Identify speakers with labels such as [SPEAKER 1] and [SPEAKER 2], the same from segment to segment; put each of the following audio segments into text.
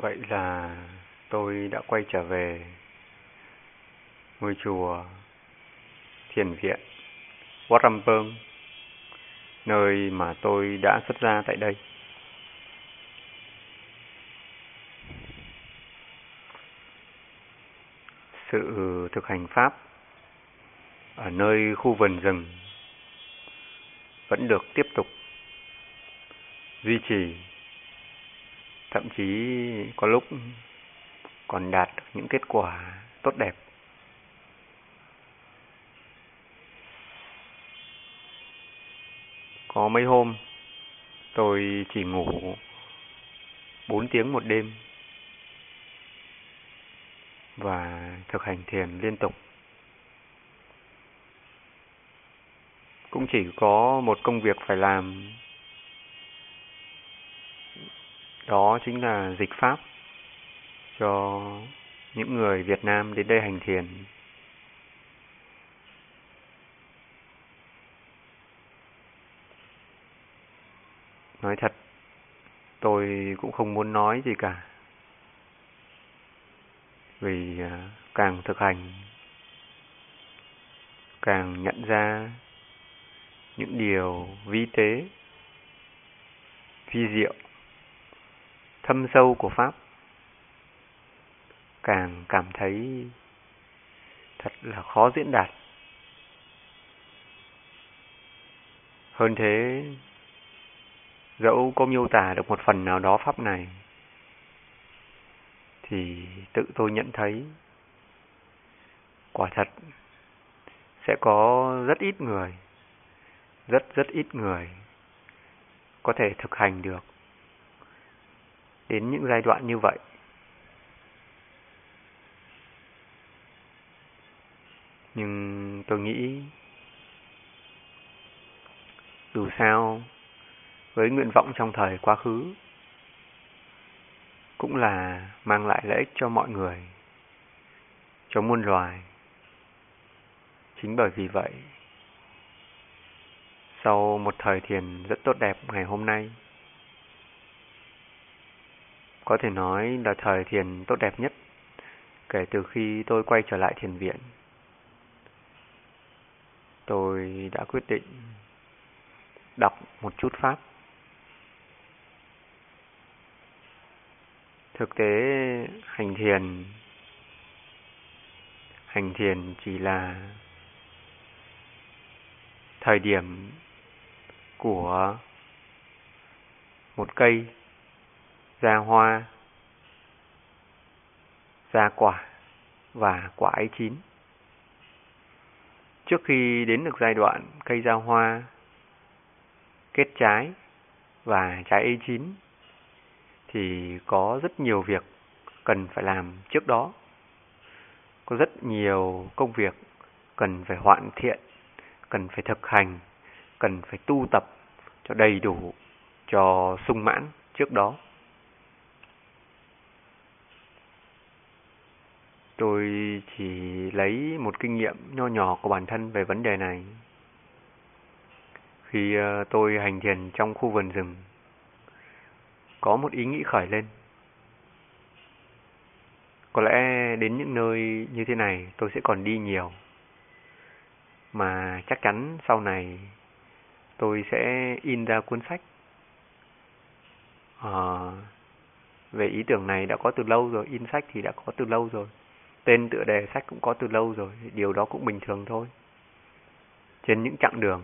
[SPEAKER 1] Vậy là tôi đã quay trở về ngôi chùa Thiền Viện Wat Rampong, nơi mà tôi đã xuất gia tại đây. Sự thực hành Pháp ở nơi khu vườn rừng vẫn được tiếp tục duy trì thậm chí có lúc còn đạt được những kết quả tốt đẹp. Có mấy hôm, tôi chỉ ngủ 4 tiếng một đêm và thực hành thiền liên tục. Cũng chỉ có một công việc phải làm đó chính là dịch pháp cho những người Việt Nam đến đây hành thiền. Nói thật, tôi cũng không muốn nói gì cả. Vì à, càng thực hành, càng nhận ra những điều vi tế, vi diệu thâm sâu của Pháp càng cảm thấy thật là khó diễn đạt. Hơn thế, dẫu có miêu tả được một phần nào đó Pháp này, thì tự tôi nhận thấy quả thật sẽ có rất ít người, rất rất ít người có thể thực hành được đến những giai đoạn như vậy. Nhưng tôi nghĩ dù sao với nguyện vọng trong thời quá khứ cũng là mang lại lợi ích cho mọi người, cho muôn loài. Chính bởi vì vậy, sau một thời thiền rất tốt đẹp ngày hôm nay, có thể nói là thời thiền tốt đẹp nhất kể từ khi tôi quay trở lại thiền viện. Tôi đã quyết định đọc một chút Pháp. Thực tế, hành thiền hành thiền chỉ là thời điểm của một cây ra hoa, ra quả và quả ấy chín. Trước khi đến được giai đoạn cây ra hoa, kết trái và trái ấy chín, thì có rất nhiều việc cần phải làm trước đó. Có rất nhiều công việc cần phải hoàn thiện, cần phải thực hành, cần phải tu tập cho đầy đủ, cho sung mãn trước đó. Tôi chỉ lấy một kinh nghiệm nho nhỏ của bản thân về vấn đề này. Khi ờ, tôi hành thiền trong khu vườn rừng, có một ý nghĩ khởi lên. Có lẽ đến những nơi như thế này tôi sẽ còn đi nhiều. Mà chắc chắn sau này tôi sẽ in ra cuốn sách. À, về ý tưởng này đã có từ lâu rồi, in sách thì đã có từ lâu rồi. Tên tựa đề sách cũng có từ lâu rồi, điều đó cũng bình thường thôi. Trên những chặng đường.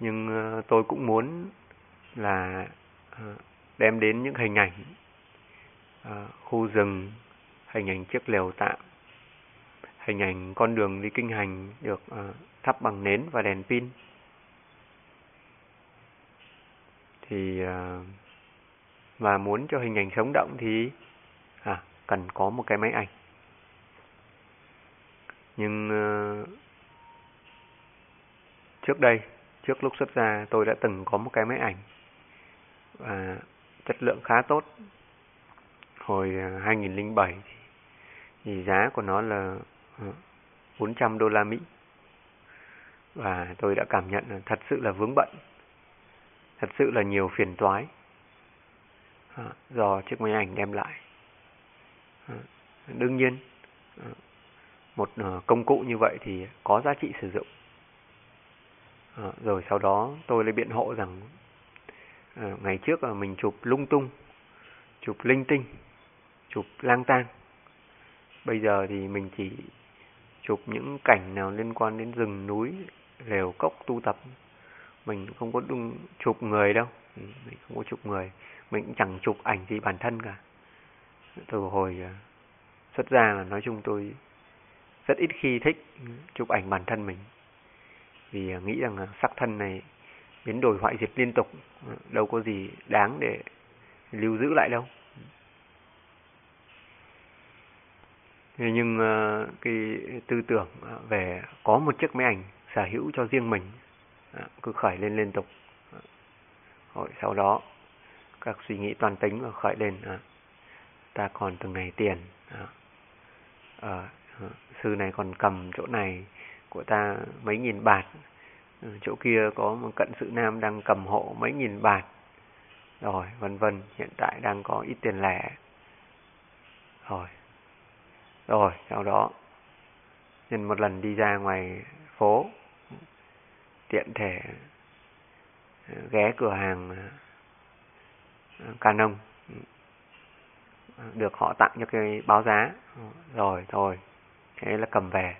[SPEAKER 1] Nhưng ờ, tôi cũng muốn là ờ, đem đến những hình ảnh ờ, khu rừng, hình ảnh chiếc lều tạm, hình ảnh con đường đi kinh hành được thắp bằng nến và đèn pin. Thì và muốn cho hình ảnh sống động thì cần có một cái máy ảnh. Nhưng uh, trước đây, trước lúc xuất ra tôi đã từng có một cái máy ảnh và chất lượng khá tốt. Hồi à, 2007 thì giá của nó là ờ, 400 đô la Mỹ. Và tôi đã cảm nhận là thật sự là vướng bận. Thật sự là nhiều phiền toái. À, do chiếc máy ảnh đem lại. Đương nhiên, một ờ, công cụ như vậy thì có giá trị sử dụng. Ờ, rồi sau đó tôi lại biện hộ rằng ờ, ngày trước là mình chụp lung tung, chụp linh tinh, chụp lang tang. Bây giờ thì mình chỉ chụp những cảnh nào liên quan đến rừng núi, lều cốc tu tập. Mình không có đung, chụp người đâu, ừ, mình không có chụp người, mình cũng chẳng chụp ảnh gì bản thân cả. Từ hồi xuất ra là nói chung tôi rất ít khi thích chụp ảnh bản thân mình. Vì à, nghĩ rằng sắc thân này biến đổi hoại diệt liên tục, à, đâu có gì đáng để lưu giữ lại đâu. nhưng à, cái tư tưởng về có một chiếc máy ảnh sở hữu cho riêng mình cứ khởi lên liên tục rồi sau đó các suy nghĩ toàn tính và khởi lên ta còn từng này tiền à, sư này còn cầm chỗ này của ta mấy nghìn bạt. Ừ, chỗ kia có một cận sự nam đang cầm hộ mấy nghìn bạt. Rồi vân vân hiện tại đang có ít tiền lẻ. Rồi rồi, sau đó nhân một lần đi ra ngoài phố tiện thể ờ, ghé cửa hàng ờ, Canon được họ tặng cho cái báo giá. Ừ, rồi thôi thế là cầm về.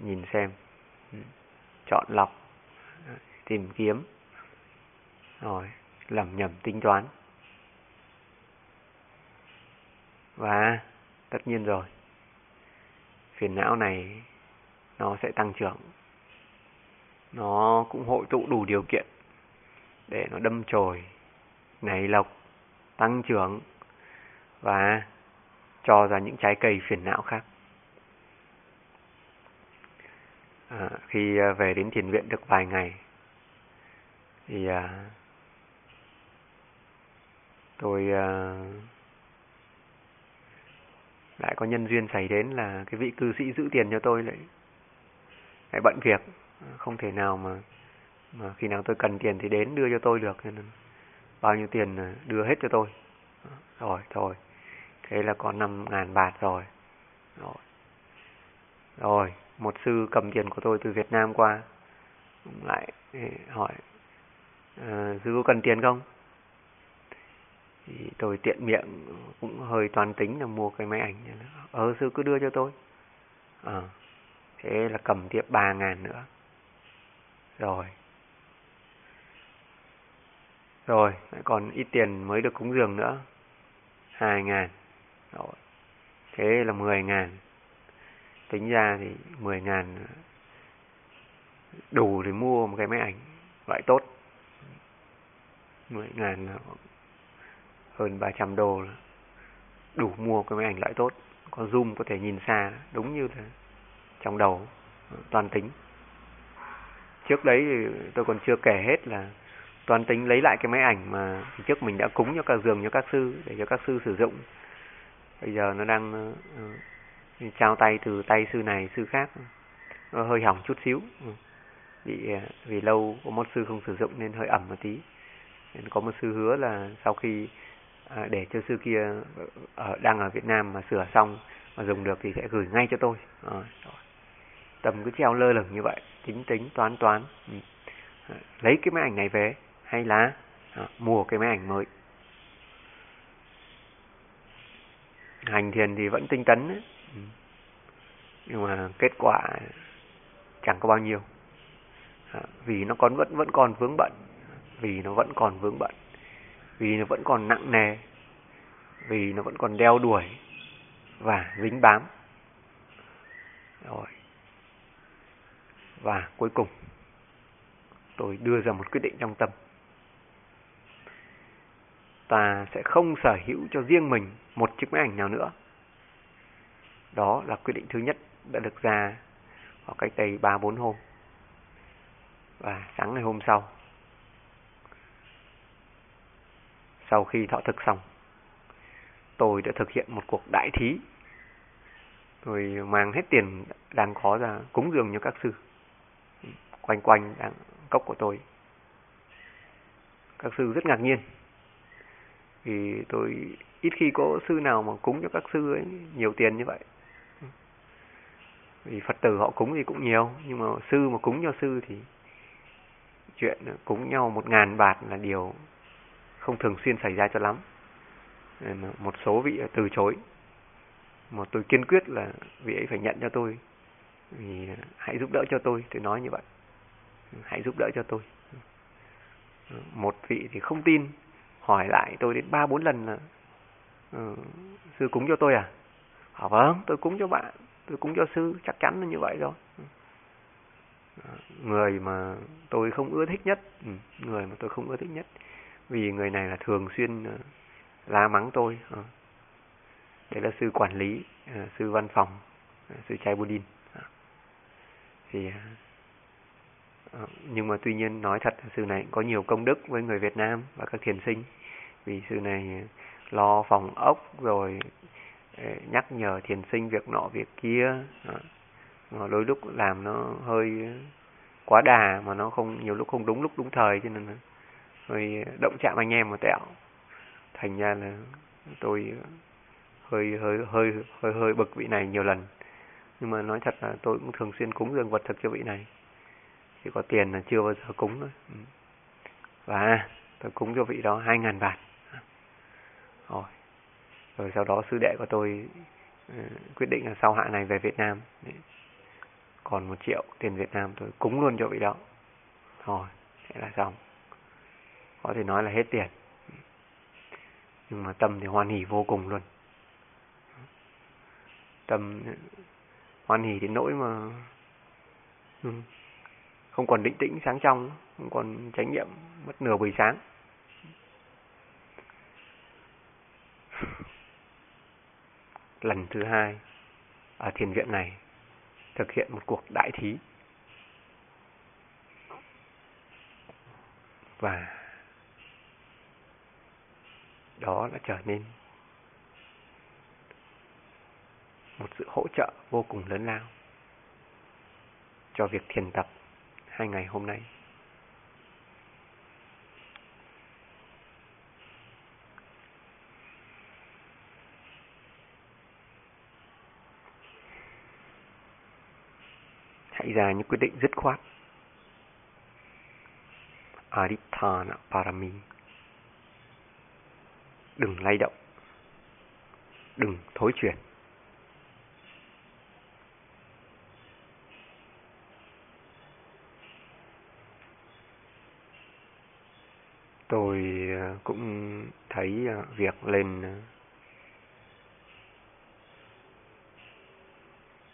[SPEAKER 1] Nhìn xem. Ừ, chọn lọc. Ừ, tìm kiếm. Rồi lầm nhầm tính toán. Và Tất nhiên rồi. Phiền não này nó sẽ tăng trưởng. Nó cũng hội tụ đủ điều kiện để nó đâm chồi, nảy lộc, tăng trưởng và cho ra những trái cây phiền não khác. À, khi à, về đến thiền viện được vài ngày thì à, tôi à, lại có nhân duyên xảy đến là cái vị cư sĩ giữ tiền cho tôi lại lại bận việc à, không thể nào mà mà khi nào tôi cần tiền thì đến đưa cho tôi được nên bao nhiêu tiền à, đưa hết cho tôi rồi thôi thế là có năm ngàn bạt rồi. Rồi. Rồi một sư cầm tiền của tôi từ Việt Nam qua lại ừ, hỏi à, sư có cần tiền không? Thì tôi tiện miệng cũng hơi toán tính là mua cái máy ảnh. Ờ sư cứ đưa cho tôi. À, thế là cầm tiếp ba ngàn nữa. Rồi. Rồi còn ít tiền mới được cúng dường nữa. Hai ngàn. rồi thế là mười ngàn. Tính ra thì mười ngàn đủ để mua một cái máy ảnh loại tốt. Mười ngàn hơn 300 đô là đủ mua cái máy ảnh loại tốt. Có zoom có thể nhìn xa, đúng như thế. Trong đầu, toàn tính. Trước đấy thì tôi còn chưa kể hết là toàn tính lấy lại cái máy ảnh mà trước mình đã cúng cho các giường cho các sư, để cho các sư sử dụng bây giờ nó đang uh, trao tay từ tay sư này sư khác. Nó hơi hỏng chút xíu. Ừ. Bị ờ, vì lâu có một sư không sử dụng nên hơi ẩm một tí. Nên có một sư hứa là sau khi À, để cho sư kia ở đang ở Việt Nam mà sửa xong mà dùng được thì sẽ gửi ngay cho tôi. À, tầm cứ treo lơ lửng như vậy tính tính toán toán. Ừ. Lấy cái máy ảnh này về hay là à, mua cái máy ảnh mới. Hành thiền thì vẫn tinh tấn ấy. Ừ. Nhưng mà kết quả chẳng có bao nhiêu. À, vì nó còn vẫn vẫn còn vướng bận. Vì nó vẫn còn vướng bận. Vì nó vẫn còn nặng nề. Vì nó vẫn còn đeo đuổi và dính bám. Rồi. Và cuối cùng tôi đưa ra một quyết định trong tâm ta sẽ không sở hữu cho riêng mình một chiếc máy ảnh nào nữa đó là quyết định thứ nhất đã được ra vào cách đây ba bốn hôm và sáng ngày hôm sau Sau khi thọ thực xong, tôi đã thực hiện một cuộc đại thí. Tôi mang hết tiền đang có ra cúng dường cho các sư. Quanh quanh đang cốc của tôi. Các sư rất ngạc nhiên vì tôi ít khi có sư nào mà cúng cho các sư ấy, nhiều tiền như vậy. Vì phật tử họ cúng thì cũng nhiều, nhưng mà sư mà cúng cho sư thì chuyện cúng nhau một ngàn bạt là điều không thường xuyên xảy ra cho lắm. Một số vị từ chối. Mà tôi kiên quyết là vị ấy phải nhận cho tôi. Vì hãy giúp đỡ cho tôi tôi nói như vậy. Hãy giúp đỡ cho tôi. Một vị thì không tin hỏi lại tôi đến ba bốn lần là ừ, sư cúng cho tôi à? À vâng tôi cúng cho bạn tôi cúng cho sư chắc chắn là như vậy rồi. Ừ. Người mà tôi không ưa thích nhất ừ, người mà tôi không ưa thích nhất vì người này là thường xuyên ờ, la mắng tôi ờ. đấy là sư quản lý ờ, sư văn phòng sư chai Budin thì Ờ, nhưng mà tuy nhiên nói thật sư này có nhiều công đức với người Việt Nam và các thiền sinh. Vì sư này ờ, lo phòng ốc rồi ờ, nhắc nhở thiền sinh việc nọ việc kia mà đôi lúc làm nó hơi quá đà mà nó không, nhiều lúc không đúng lúc đúng thời cho nên là hơi động chạm anh em một tẹo. Thành ra là tôi hơi hơi hơi hơi hơi bực vị này nhiều lần. Nhưng mà nói thật là tôi cũng thường xuyên cúng dường vật thực cho vị này chỉ có tiền là chưa bao giờ cúng thôi. Ừ. Và tôi cúng cho vị đó hai ngàn bạt. Rồi. Rồi sau đó sư đệ của tôi ừ, quyết định là sau hạ này về Việt Nam. Còn một triệu tiền Việt Nam tôi cúng luôn cho vị đó. Rồi, thế là xong. Có thể nói là hết tiền. Nhưng mà tâm thì hoan hỉ vô cùng luôn. Tâm ừ, hoan hỉ đến nỗi mà không còn định tĩnh sáng trong, không còn chánh niệm, mất nửa buổi sáng. Lần thứ hai ở thiền viện này thực hiện một cuộc đại thí. Và đó đã trở nên một sự hỗ trợ vô cùng lớn lao cho việc thiền tập hai ngày hôm nay. Hãy ra những quyết định dứt khoát. Adithana Parami đừng lay động, đừng thối chuyển. Tôi ờ, cũng thấy ờ, việc lên ờ,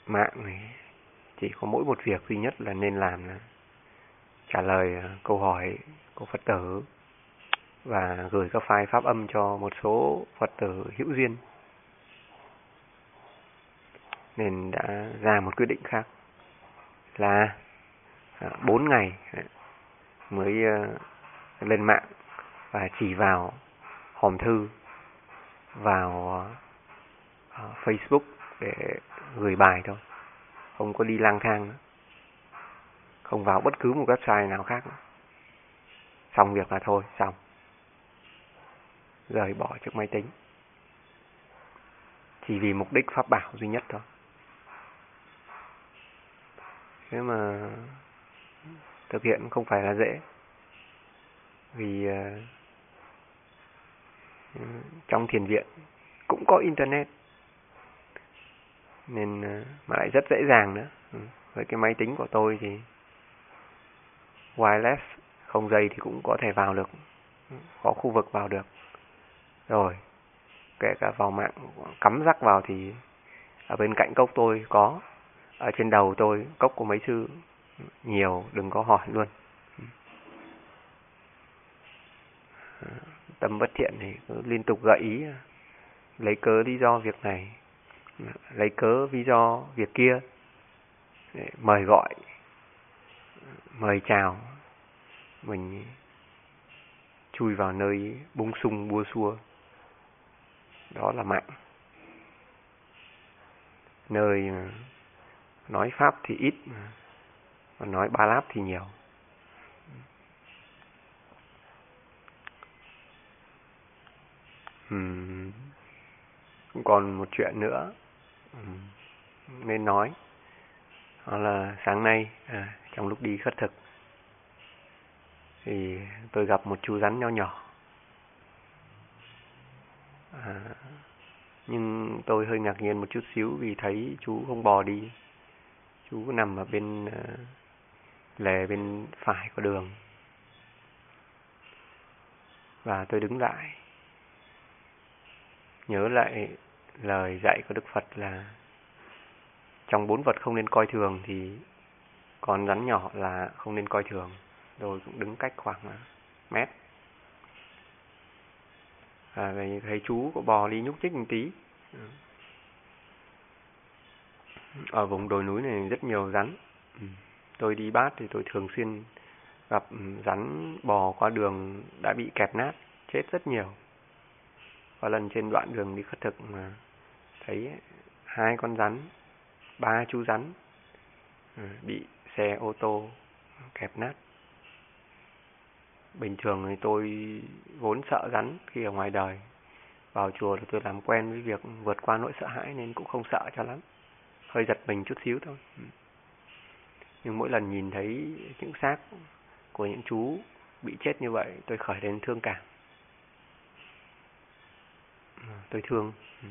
[SPEAKER 1] mạng này, chỉ có mỗi một việc duy nhất là nên làm là trả lời câu hỏi của Phật tử và gửi các file pháp âm cho một số Phật tử hữu duyên. Nên đã ra một quyết định khác là 4 ngày mới lên mạng và chỉ vào hòm thư vào ờ, Facebook để gửi bài thôi. Không có đi lang thang nữa. Không vào bất cứ một website nào khác nữa. Xong việc là thôi, xong rời bỏ chiếc máy tính. Chỉ vì mục đích pháp bảo duy nhất thôi. Thế mà thực hiện không phải là dễ. Vì uh, Ừ, trong thiền viện cũng có internet. Nên ờ, mà lại rất dễ dàng nữa. Ừ, với cái máy tính của tôi thì wireless không dây thì cũng có thể vào được, ừ, có khu vực vào được. Rồi kể cả vào mạng cắm rắc vào thì ở bên cạnh cốc tôi có. Ở trên đầu tôi cốc của mấy sư nhiều đừng có hỏi luôn. Ờ tâm bất thiện thì cứ liên tục gợi ý, lấy cớ lý do việc này, lấy cớ lý do việc kia, để mời gọi, mời chào, mình chui vào nơi bung sung, bua xua. Đó là mạng. Nơi nói pháp thì ít, mà nói ba láp thì nhiều. Cũng còn một chuyện nữa nên nói. Đó là sáng nay à, trong lúc đi khất thực thì tôi gặp một chú rắn nho nhỏ. À, nhưng tôi hơi ngạc nhiên một chút xíu vì thấy chú không bò đi. Chú nằm ở bên à, lề bên phải của đường. Và tôi đứng lại nhớ lại lời dạy của Đức Phật là trong bốn vật không nên coi thường thì con rắn nhỏ là không nên coi thường rồi cũng đứng cách khoảng à, mét. À, thấy chú có bò đi nhúc nhích một tí. Ở vùng đồi núi này rất nhiều rắn. Ừ, tôi đi bát thì tôi thường xuyên gặp ừ, rắn bò qua đường đã bị kẹp nát chết rất nhiều có lần trên đoạn đường đi khất thực mà thấy hai con rắn, ba chú rắn ừ, bị xe ô tô kẹp nát. Bình thường thì tôi vốn sợ rắn khi ở ngoài đời, vào chùa thì tôi làm quen với việc vượt qua nỗi sợ hãi nên cũng không sợ cho lắm, hơi giật mình chút xíu thôi. Ừ. Nhưng mỗi lần nhìn thấy những xác của những chú bị chết như vậy, tôi khởi lên thương cảm. Ờ, tôi thương. Ừ.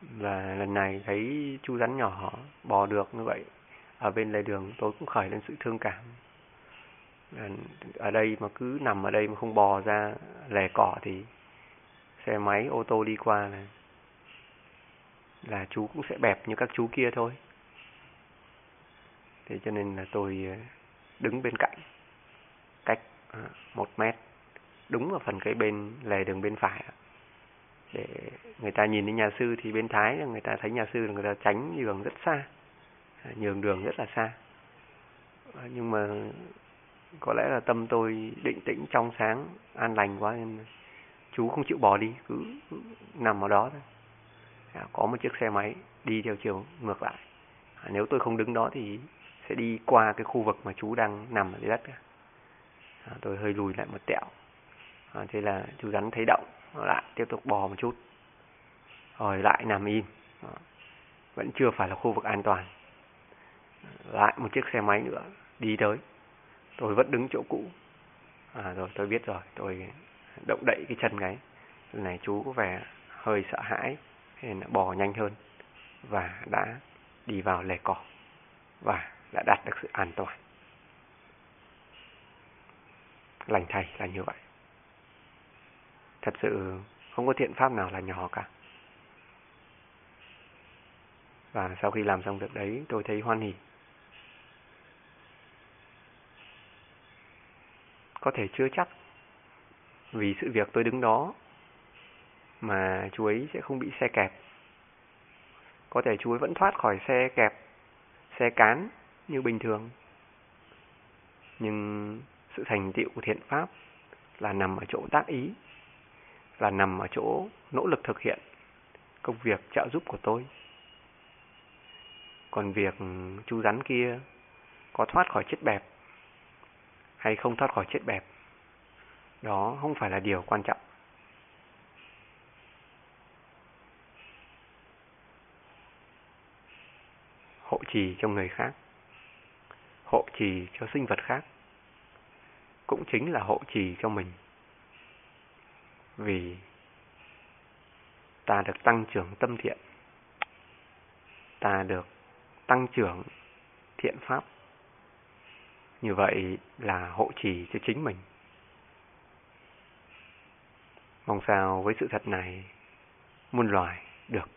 [SPEAKER 1] Và lần này thấy chú rắn nhỏ bò được như vậy, ở bên lề đường tôi cũng khởi lên sự thương cảm. Ở đây mà cứ nằm ở đây mà không bò ra lề cỏ thì xe máy, ô tô đi qua là là chú cũng sẽ bẹp như các chú kia thôi. Thế cho nên là tôi ờ, đứng bên cạnh, cách ờ, một mét đúng ở phần cái bên lề đường bên phải để người ta nhìn đến nhà sư thì bên thái người ta thấy nhà sư là người ta tránh đường rất xa. À, nhường đường rất là xa. À, nhưng mà có lẽ là tâm tôi định tĩnh trong sáng an lành quá nên chú không chịu bỏ đi cứ, cứ nằm ở đó thôi. À, có một chiếc xe máy đi theo chiều ngược lại. À, nếu tôi không đứng đó thì sẽ đi qua cái khu vực mà chú đang nằm ở dưới đất. À, tôi hơi lùi lại một tẹo à, thế là chú rắn thấy động lại tiếp tục bò một chút. Rồi lại nằm im. À, vẫn chưa phải là khu vực an toàn. Ờ, lại một chiếc xe máy nữa đi tới. Tôi vẫn đứng chỗ cũ. À rồi tôi biết rồi tôi động đậy cái chân cái lần này chú có vẻ hơi sợ hãi nên bò nhanh hơn và đã đi vào lề cỏ và đã đạt được sự an toàn. Lành thay là như vậy thật sự không có thiện pháp nào là nhỏ cả và sau khi làm xong việc đấy tôi thấy hoan hỉ có thể chưa chắc vì sự việc tôi đứng đó mà chú ấy sẽ không bị xe kẹp. Có thể chú ấy vẫn thoát khỏi xe kẹp, xe cán như bình thường. Nhưng sự thành tựu của thiện pháp là nằm ở chỗ tác ý, là nằm ở chỗ nỗ lực thực hiện công việc trợ giúp của tôi. Còn việc chú rắn kia có thoát khỏi chết bẹp hay không thoát khỏi chết bẹp. Đó không phải là điều quan trọng. Hộ trì cho người khác, hộ trì cho sinh vật khác, cũng chính là hộ trì cho mình. Vì ta được tăng trưởng tâm thiện, ta được tăng trưởng thiện pháp như vậy là hộ trì cho chính mình. Mong sao với sự thật này, muôn loài được